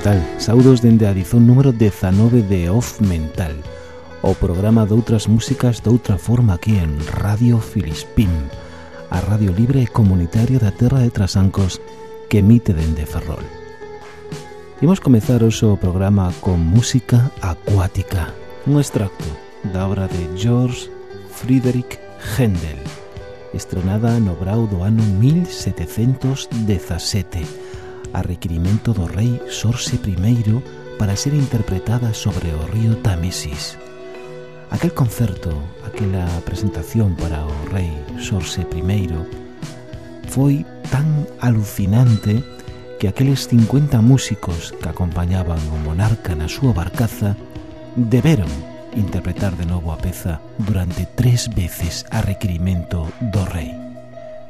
tal? Saudos dende a edición número 19 de Off Mental O programa de outras músicas de outra forma aquí en Radio Filispín A radio libre e comunitaria da terra de Trasancos que emite dende Ferrol Imos comezar o seu programa con música acuática Un extracto da obra de George Friedrich Händel estrenada no brau do ano 1717 a requerimento do rei Sorse I para ser interpretada sobre o río Támesis. Aquel concerto, aquela presentación para o rei Sorse I foi tan alucinante que aqueles 50 músicos que acompañaban o monarca na súa barcaza deberon interpretar de novo a peza durante tres veces a requerimento do rei.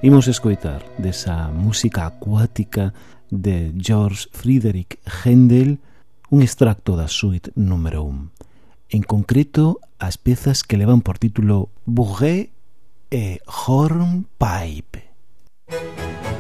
Imos escoitar desa música acuática de George Friedrich Händel un extracto da suite número 1. En concreto, as pezas que levan por título Bourget e Hornpipe. Música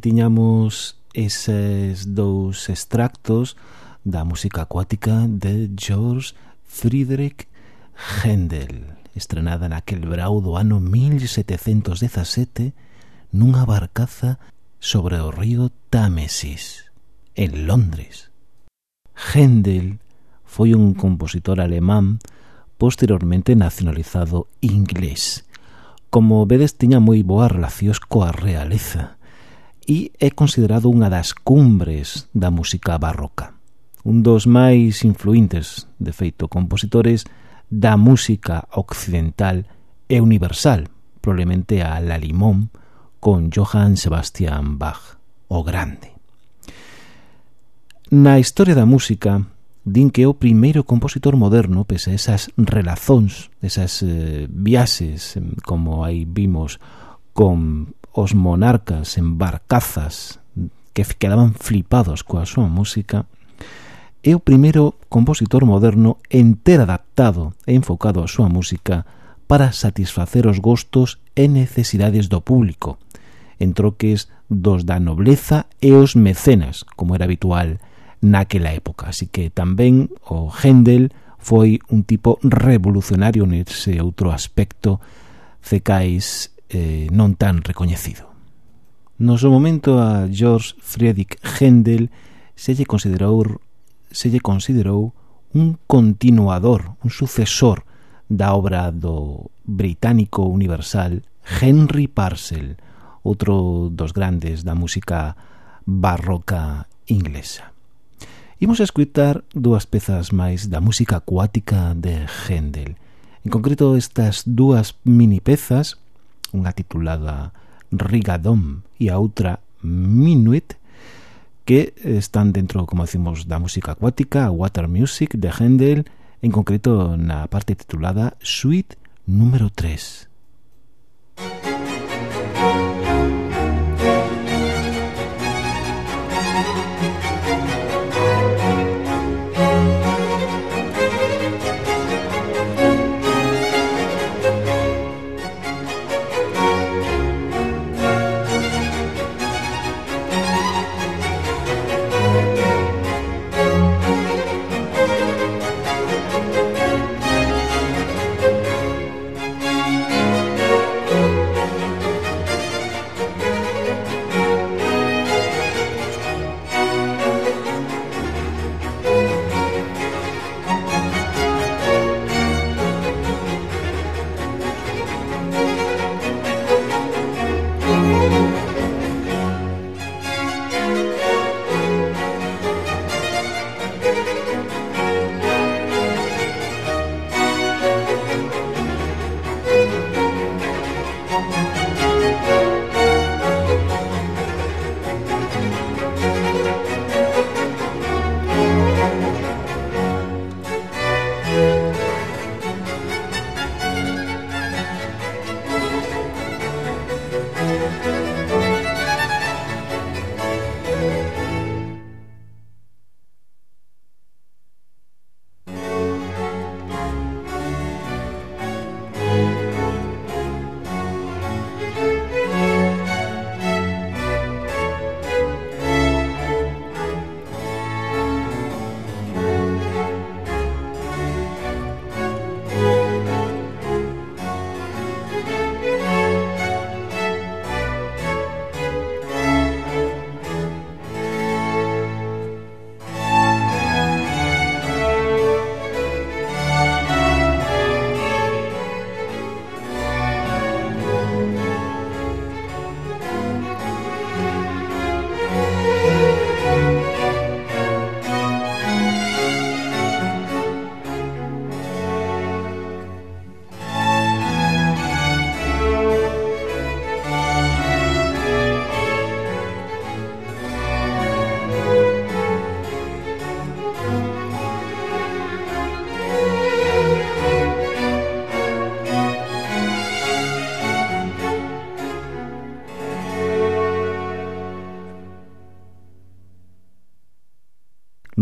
tiñamos eses dous extractos da música acuática de George Friedrich Händel, estrenada naquel brau do ano 1717 nunha barcaza sobre o río Támesis, en Londres. Händel foi un compositor alemán posteriormente nacionalizado inglés. Como vedes, tiña moi boas relacións coa realeza e é considerado unha das cumbres da música barroca. Un dos máis influintes, de feito, compositores da música occidental e universal, probablemente a La Limón, con Johann Sebastian Bach, o Grande. Na historia da música, din que o primeiro compositor moderno, pese a esas relazóns, esas eh, viaxes, como aí vimos con os monarcas en barcazas que quedaban flipados coa súa música, é o primeiro compositor moderno enter adaptado e enfocado á súa música para satisfacer os gostos e necesidades do público, en troques dos da nobleza e os mecenas, como era habitual naquela época. Así que tamén o Händel foi un tipo revolucionario nese outro aspecto cecais eh, non tan recoñecido. No seu momento a George Friedrich Händel se lle considerou se lle considerou un continuador, un sucesor da obra do británico universal Henry Purcell, outro dos grandes da música barroca inglesa. Imos a escutar dúas pezas máis da música acuática de Händel. En concreto, estas dúas mini pezas unha titulada Rigadom e a outra Minuit, que están dentro, como decimos, da música acuática, Water Music de Händel, en concreto na parte titulada Suite número 3.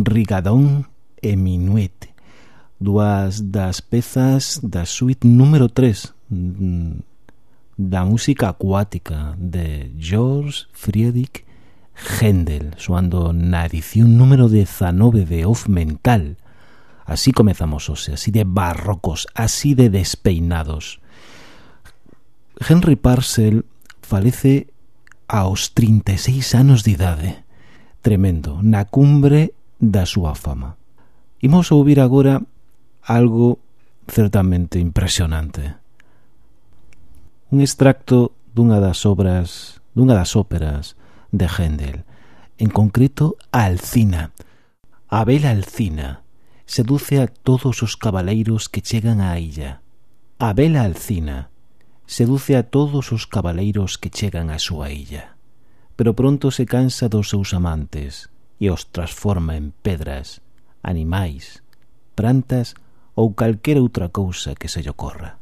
Rigadón e Minuet dúas das pezas da suite número 3 mm, da música acuática de George Friedrich Händel soando na edición número 19 de Off Mental. Así comezamos hoxe, así de barrocos así de despeinados. Henry Parcel falece aos 36 anos de idade. Tremendo, na cumbre da súa fama. Imos ouvir agora algo certamente impresionante. Un extracto dunha das obras, dunha das óperas de Händel, en concreto a Alcina. Abel Alcina seduce a todos os cabaleiros que chegan á illa. A vela Alcina seduce a todos os cabaleiros que chegan á súa illa. Pero pronto se cansa dos seus amantes, e os transforma en pedras, animais, plantas ou calquera outra cousa que se lle ocorra.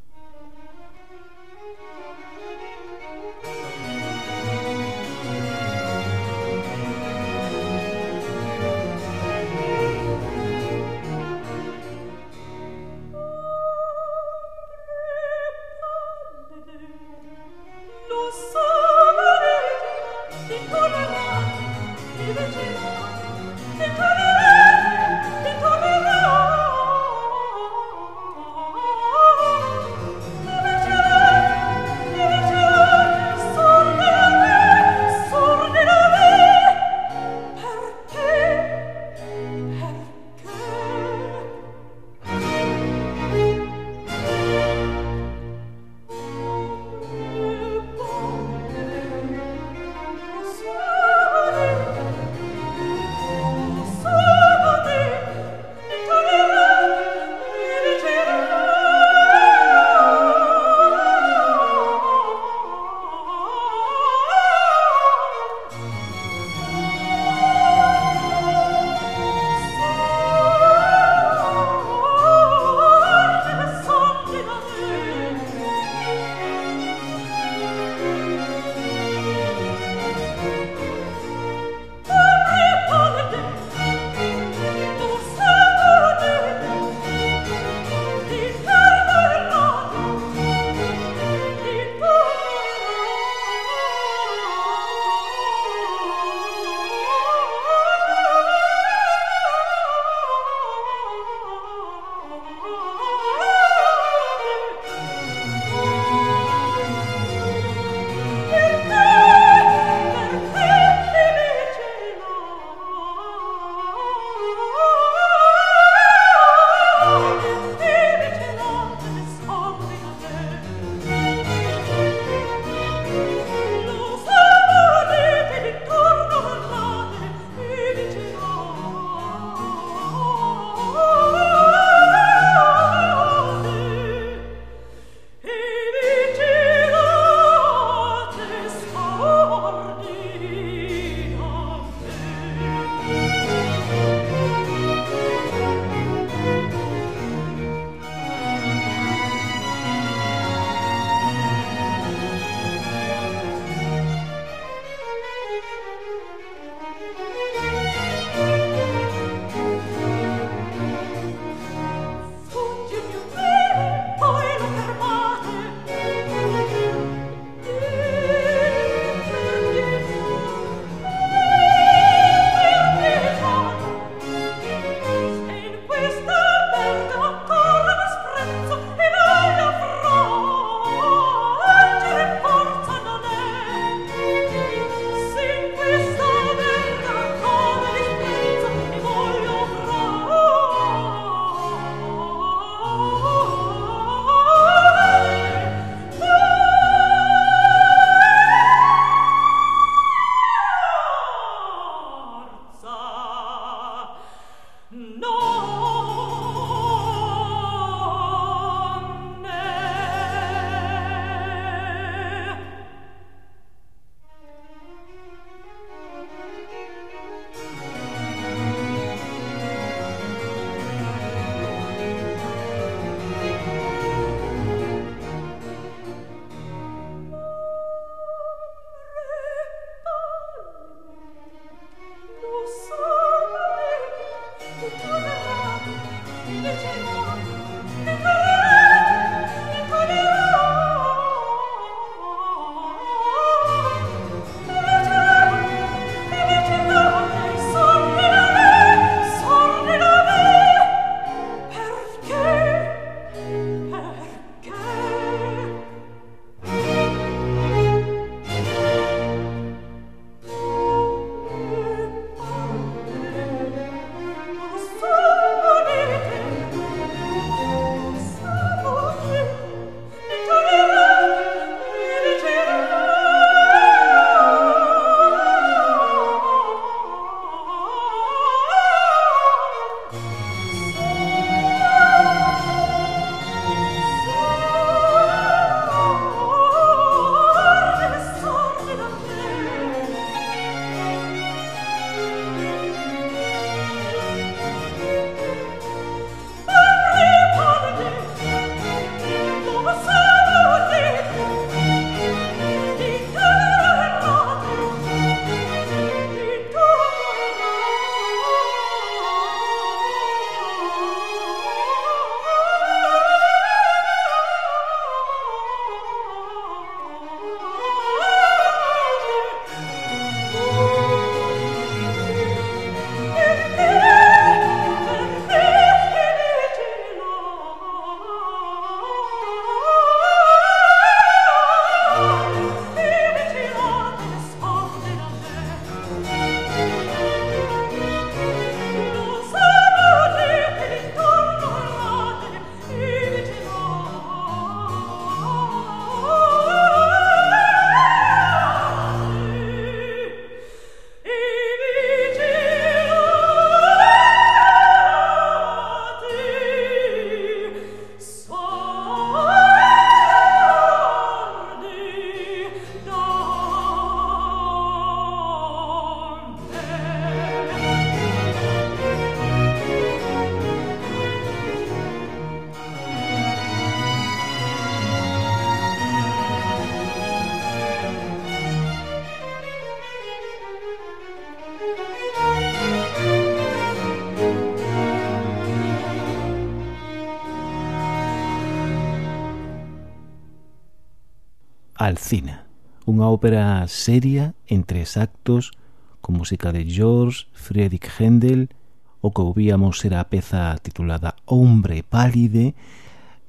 Alcina, unha ópera seria en tres actos con música de George Friedrich Händel, o que ouvíamos era a peza titulada Hombre pálide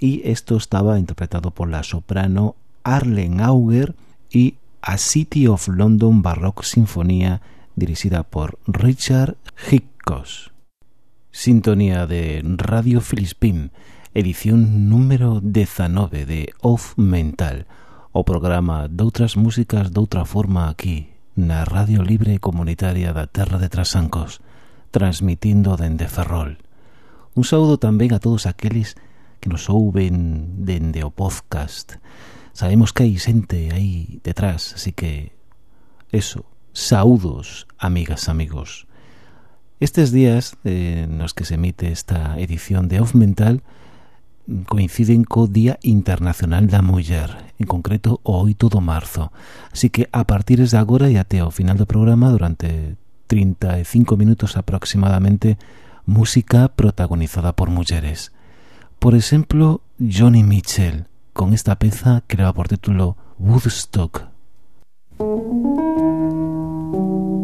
e isto estaba interpretado por la soprano Arlen Auger e a City of London Baroque Sinfonía dirixida por Richard Hickos. Sintonía de Radio Filispín, edición número 19 de Off Mental, o programa Doutras Músicas Doutra Forma aquí, na Radio Libre Comunitaria da Terra de Trasancos, transmitindo dende Ferrol. Un saúdo tamén a todos aqueles que nos ouven dende o podcast. Sabemos que hai xente aí detrás, así que eso, saúdos, amigas, amigos. Estes días eh, nos que se emite esta edición de Off Mental, coinciden co Día Internacional da Muller, en concreto o 8 do marzo. Así que a partir de agora e até ao final do programa, durante 35 minutos aproximadamente, música protagonizada por mulleres. Por exemplo, Johnny Mitchell, con esta peza que leva por título Woodstock. Thank.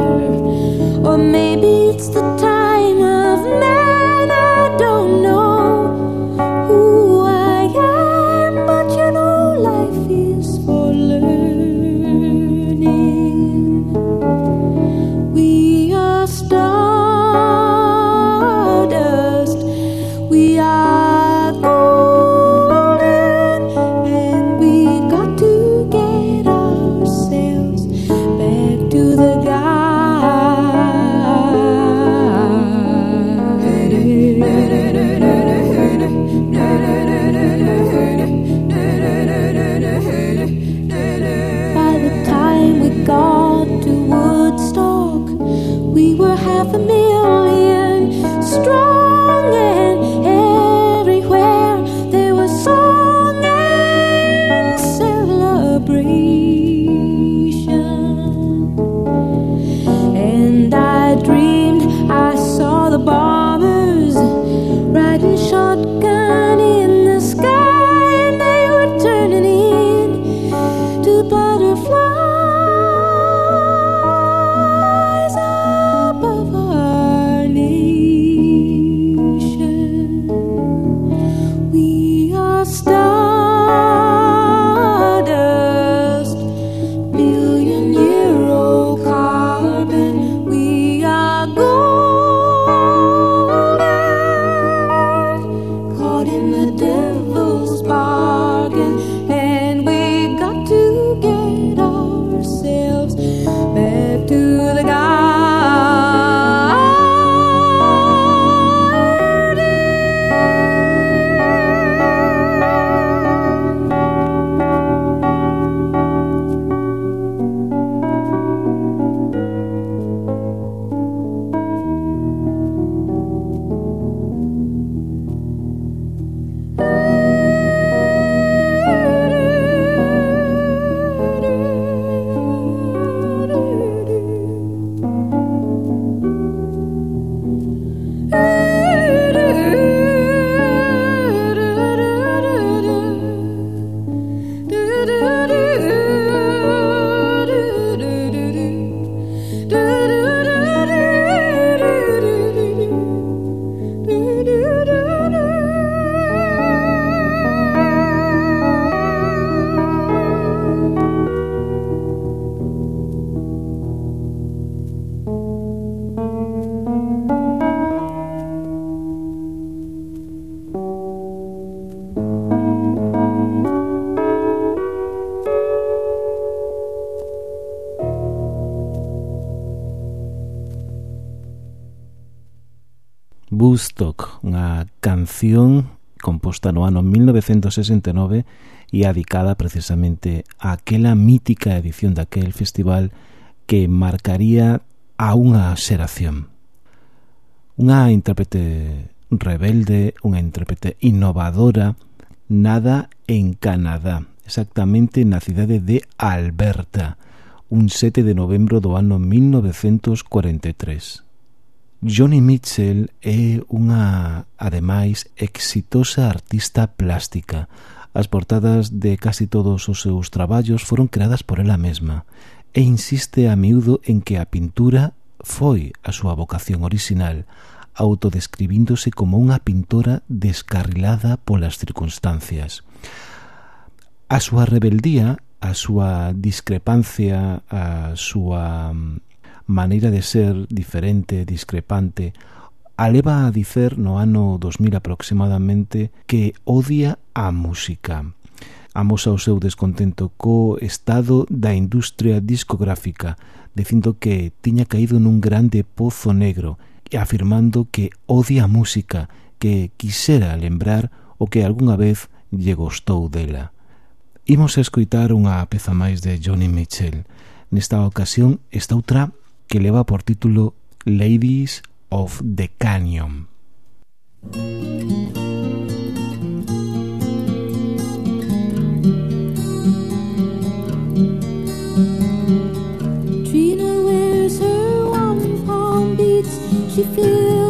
Or maybe it's the proposta no ano 1969 e adicada precisamente a aquela mítica edición daquel festival que marcaría a unha xeración. Unha intérprete rebelde, unha intérprete innovadora, nada en Canadá, exactamente na cidade de Alberta, un 7 de novembro do ano 1943. Johnny Mitchell é unha, ademais, exitosa artista plástica. As portadas de casi todos os seus traballos foron creadas por ela mesma e insiste a miúdo en que a pintura foi a súa vocación orixinal, autodescribíndose como unha pintora descarrilada polas circunstancias. A súa rebeldía, a súa discrepancia, a súa mm, maneira de ser diferente, discrepante, aleva a dicer no ano 2000 aproximadamente que odia a música. Amosa o seu descontento co estado da industria discográfica, dicindo que tiña caído nun grande pozo negro e afirmando que odia a música, que quisera lembrar o que algunha vez lle gostou dela. Imos a escoitar unha peza máis de Johnny Mitchell. Nesta ocasión está outra que leva por título Ladies of the Canyon. Trina wears her one palm beats, she fills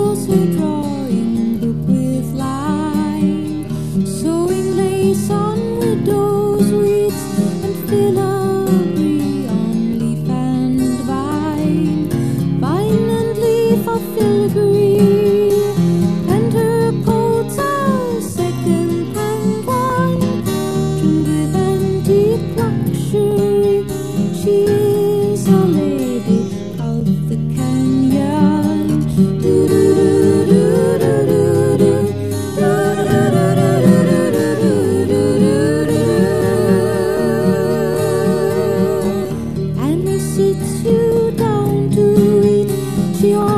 You.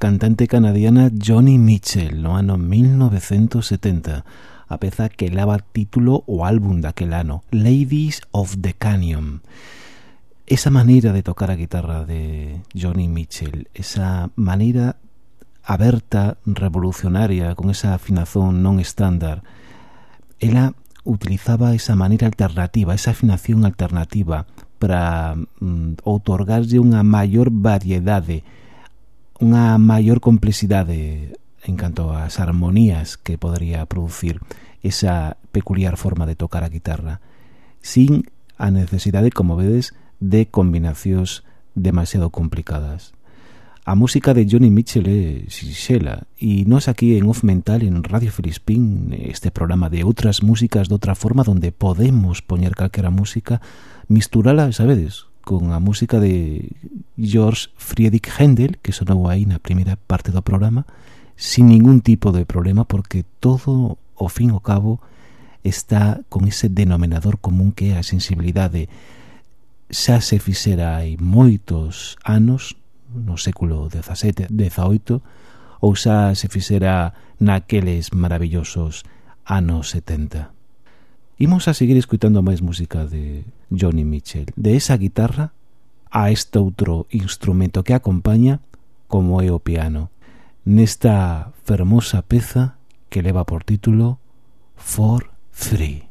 cantante canadiana Johnny Mitchell no ano 1970 a peza que lava título o álbum daquel ano Ladies of the Canyon. Esa maneira de tocar a guitarra de Johnny Mitchell esa maneira aberta, revolucionaria con esa afinación non estándar ela utilizaba esa maneira alternativa, esa afinación alternativa para mm, outorgarlle unha maior variedade unha maior complexidade en canto ás armonías que podría producir esa peculiar forma de tocar a guitarra sin a necesidade, como vedes, de combinacións demasiado complicadas. A música de Johnny Mitchell é xixela e nós aquí en Off Mental en Radio Felispín este programa de outras músicas de outra forma donde podemos poñer calquera música misturala, sabedes, con a música de George Friedrich Händel, que sonou aí na primeira parte do programa, sin ningún tipo de problema, porque todo, ao fin ao cabo, está con ese denominador común que é a sensibilidade. Xa se fixera hai moitos anos, no século XVII, XVIII, ou xa se fixera naqueles maravillosos anos 70. Imos a seguir escutando máis música de Johnny Mitchell, de esa guitarra a este outro instrumento que acompaña como é o piano, nesta fermosa peza que leva por título For Free.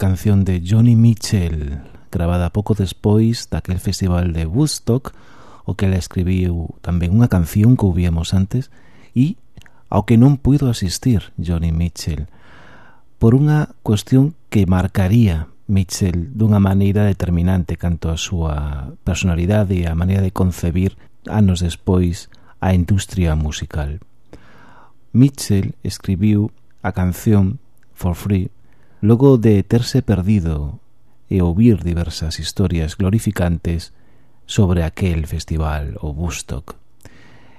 canción de Johnny Mitchell, gravada pouco despois daquel festival de Woodstock, o que ela escribiu tamén unha canción que ouvíamos antes e ao que non puido asistir Johnny Mitchell por unha cuestión que marcaría Mitchell dunha maneira determinante canto a súa personalidade e a maneira de concebir anos despois a industria musical. Mitchell escribiu a canción For Free logo de terse perdido e ouvir diversas historias glorificantes sobre aquel festival o Bustock.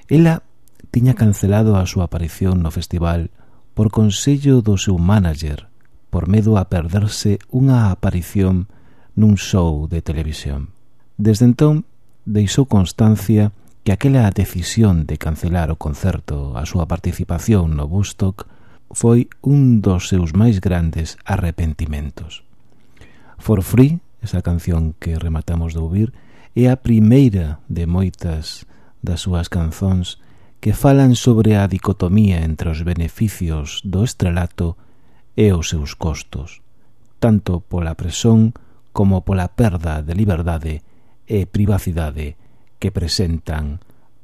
Ela tiña cancelado a súa aparición no festival por consello do seu manager por medo a perderse unha aparición nun show de televisión. Desde entón, deixou constancia que aquela decisión de cancelar o concerto a súa participación no Bustock foi un dos seus máis grandes arrepentimentos. For Free, esa canción que rematamos de ouvir, é a primeira de moitas das súas canzóns que falan sobre a dicotomía entre os beneficios do estrelato e os seus costos, tanto pola presión como pola perda de liberdade e privacidade que presentan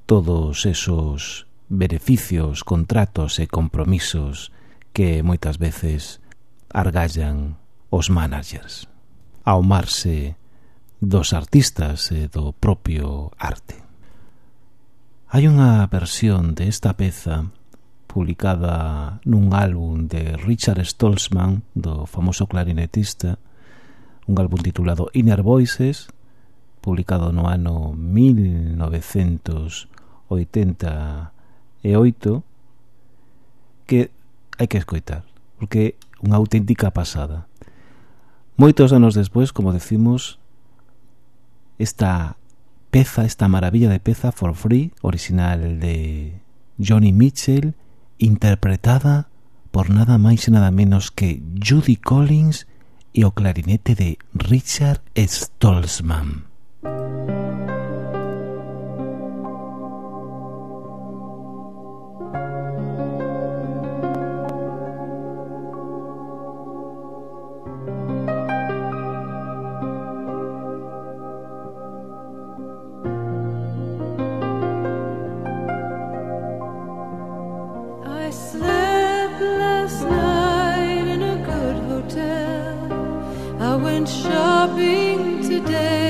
todos esos beneficios, contratos e compromisos que moitas veces argallan os managers ao marse dos artistas e do propio arte. Hai unha versión desta de peza publicada nun álbum de Richard Stolzman, do famoso clarinetista, un álbum titulado Inner Voices, publicado no ano 1988, que hai que escoitar, porque é unha auténtica pasada. Moitos anos despois, como decimos, esta peza, esta maravilla de peza for free, original de Johnny Mitchell, interpretada por nada máis e nada menos que Judy Collins e o clarinete de Richard Stolzman. shopping today.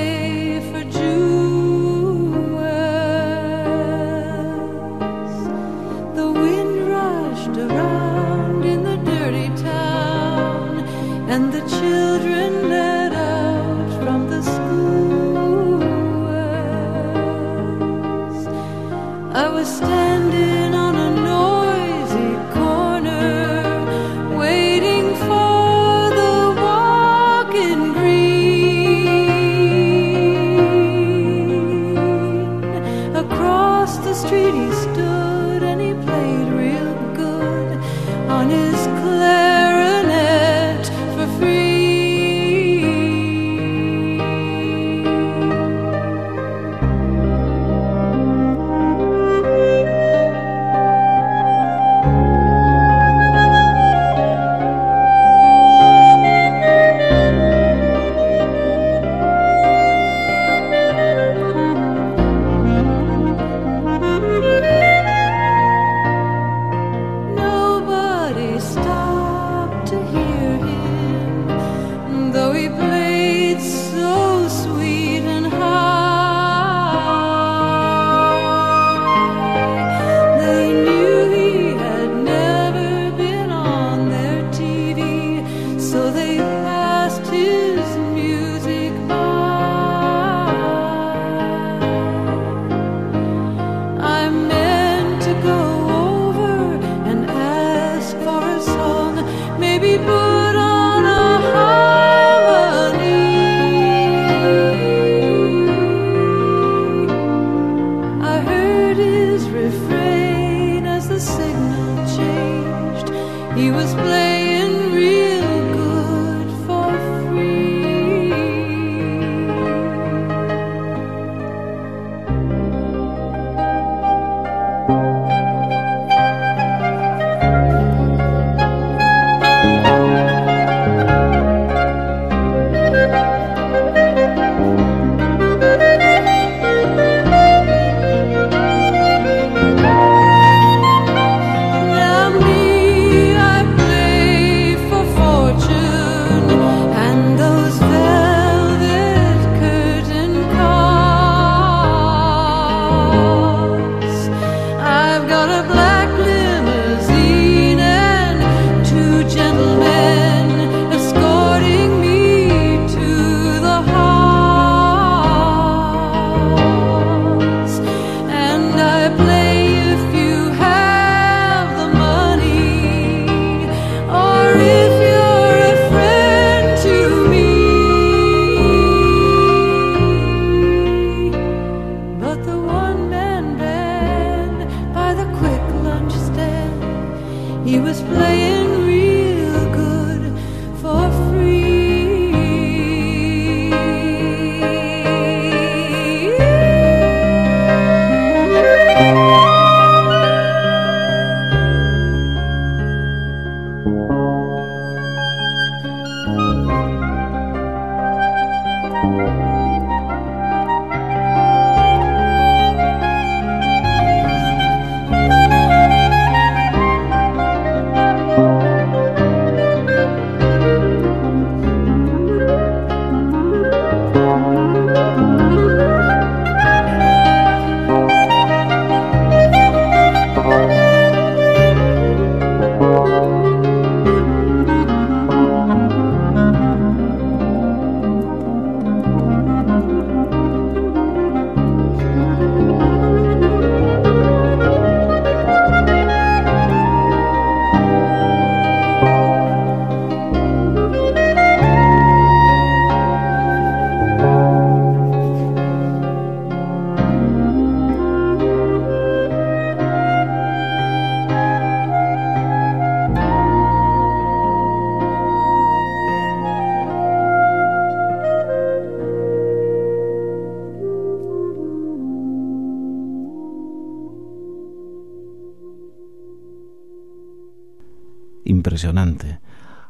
impresionante.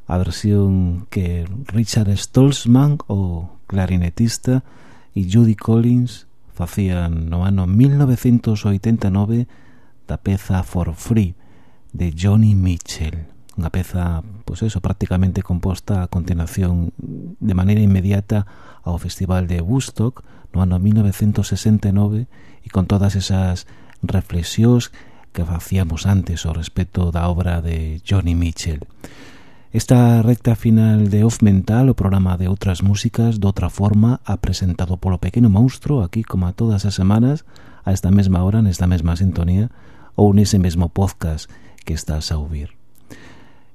A versión que Richard Stolzman, o clarinetista, e Judy Collins facían no ano 1989 da peza For Free de Johnny Mitchell. Unha peza, pois eso, prácticamente composta a continuación de maneira inmediata ao Festival de Woodstock no ano 1969 e con todas esas reflexións que facíamos antes ao respecto da obra de Johnny Mitchell. Esta recta final de Off Mental, o programa de outras músicas de outra forma, apresentado polo pequeno monstro aquí como a todas as semanas, a esta mesma hora, nesta mesma sintonía, ou nese mesmo podcast que estás a ouvir.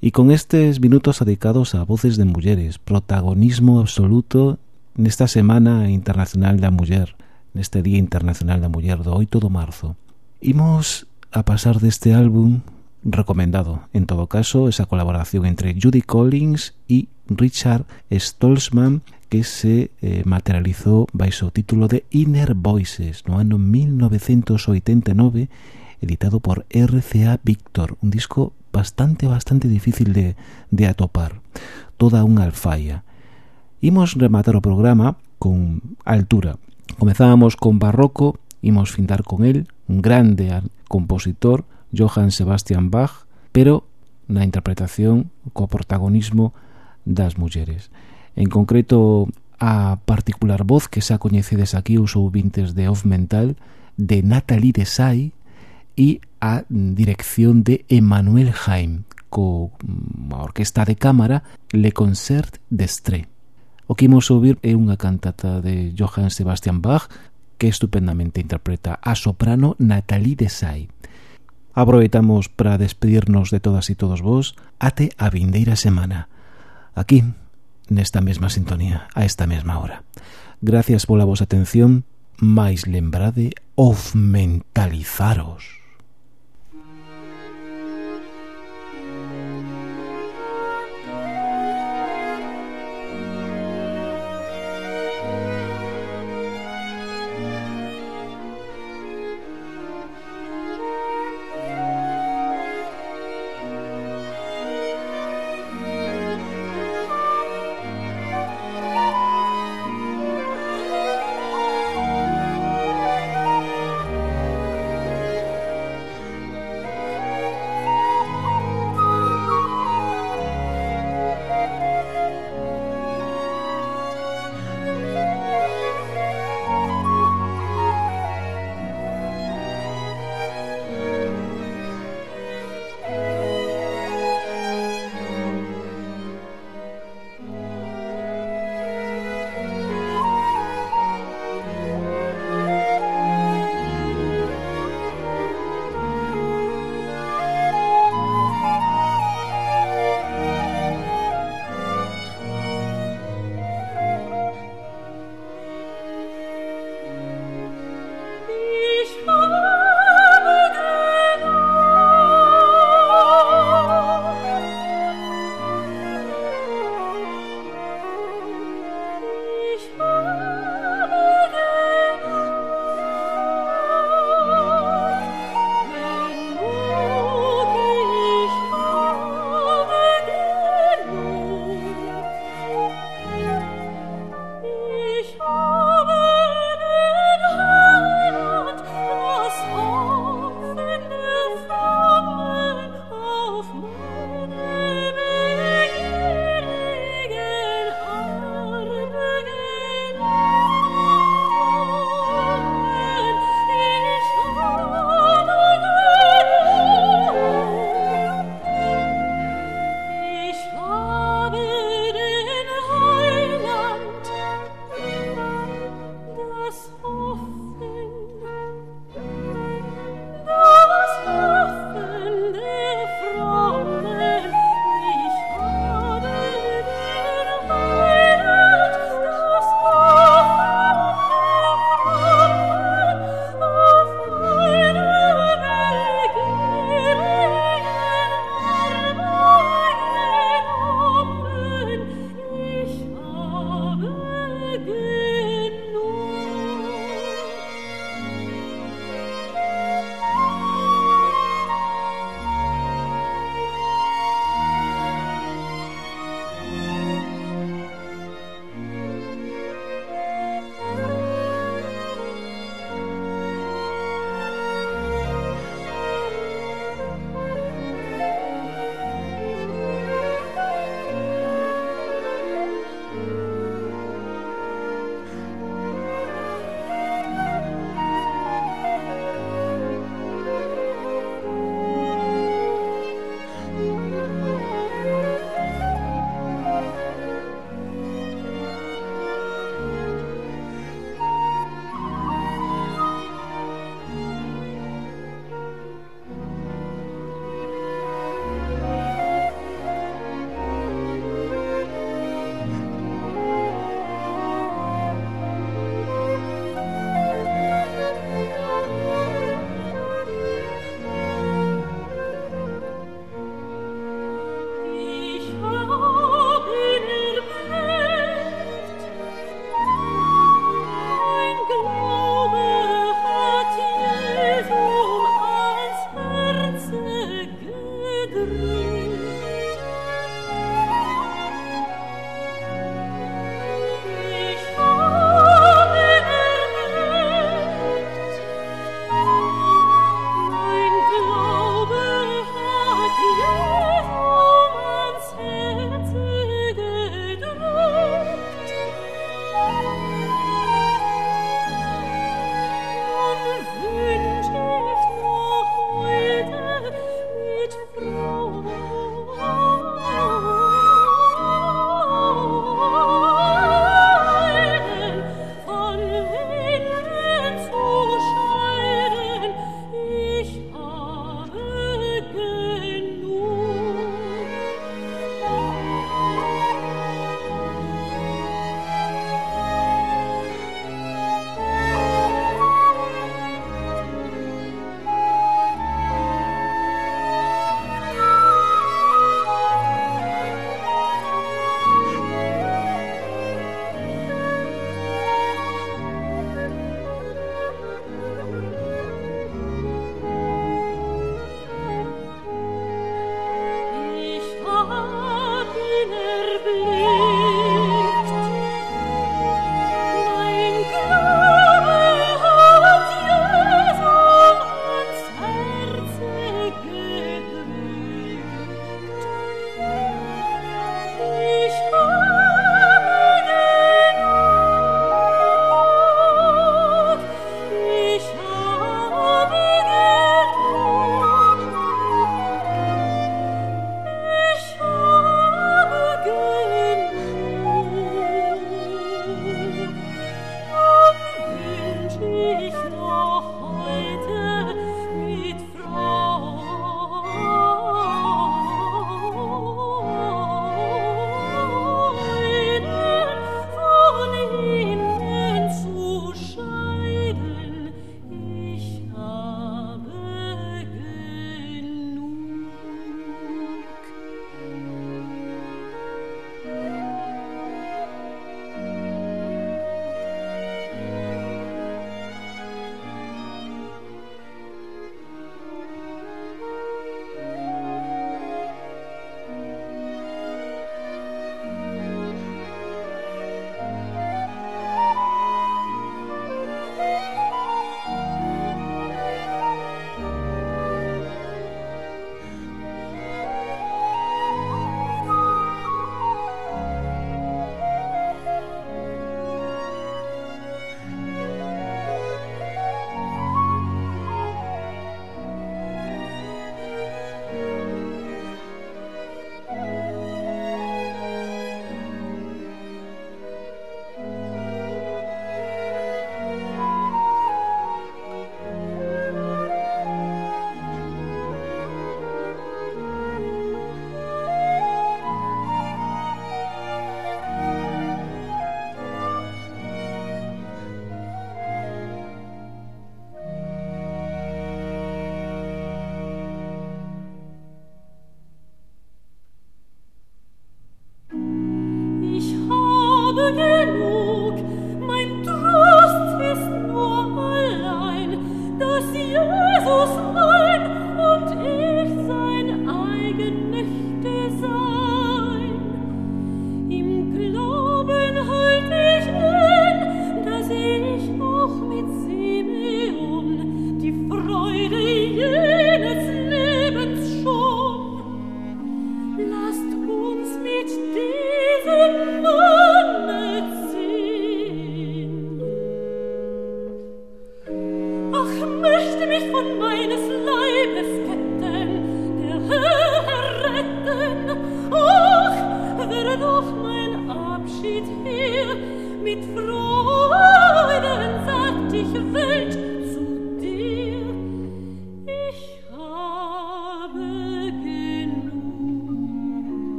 E con estes minutos dedicados a voces de mulleres, protagonismo absoluto nesta Semana Internacional da Muller, neste Día Internacional da Muller do 8 de marzo. Imos a pasar deste álbum recomendado, en todo caso, esa colaboración entre Judy Collins e Richard Stolzman que se eh, materializou baixo o título de Inner Voices no ano 1989 editado por RCA Victor, un disco bastante, bastante difícil de, de atopar. Toda unha alfaia. Imos rematar o programa con altura. Comezábamos con Barroco, imos findar con el, un grande compositor, Johann Sebastian Bach, pero na interpretación co protagonismo das mulleres. En concreto, a particular voz que xa coñecedes aquí os ouvintes de Off Mental de Natalie Desai e a dirección de Emmanuel Haim co mm, a orquesta de cámara Le Concert d'Estrée. O que imos ouvir é unha cantata de Johann Sebastian Bach que estupendamente interpreta a soprano Natalie Desai. Aproveitamos para despedirnos de todas e todos vos ate a vindeira semana, aquí, nesta mesma sintonía, a esta mesma hora. Gracias pola vosa atención, máis lembrade of mentalizaros.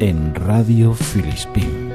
En Radio Filispín.